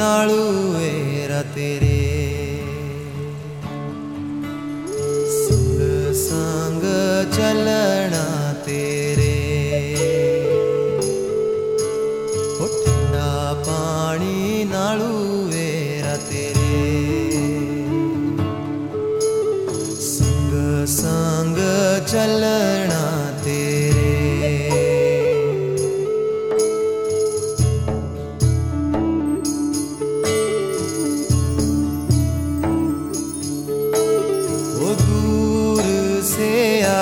നാളുവേ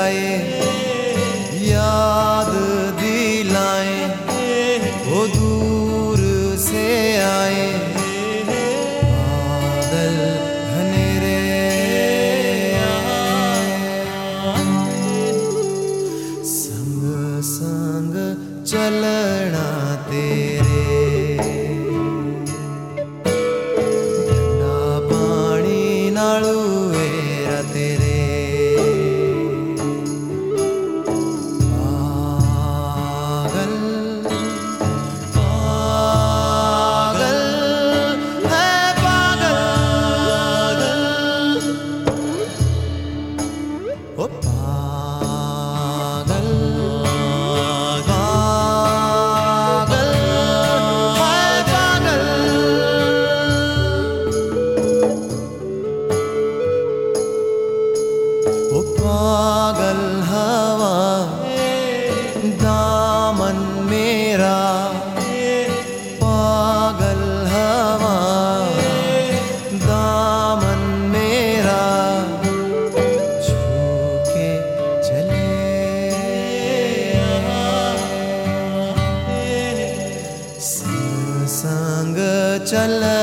आए याद दिलाए वो दूर से आए। बादल घनेरे संग संग चलना तेरे। चलना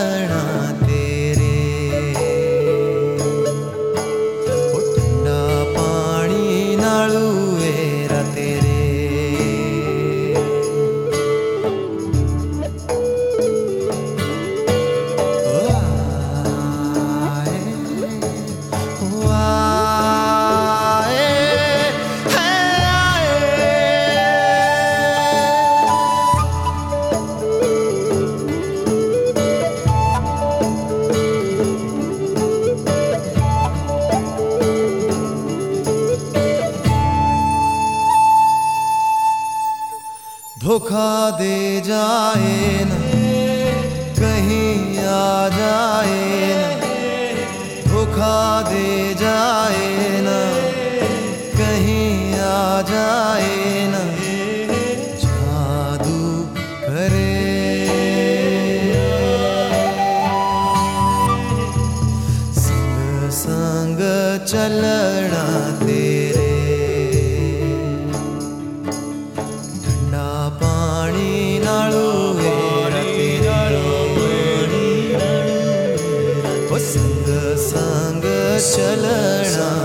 धोखा दे जाए न, कहीं आ जाए न, धोखा दे जाए न, कहीं आ जाए न, जादू करे। संग संग चलना दे चलना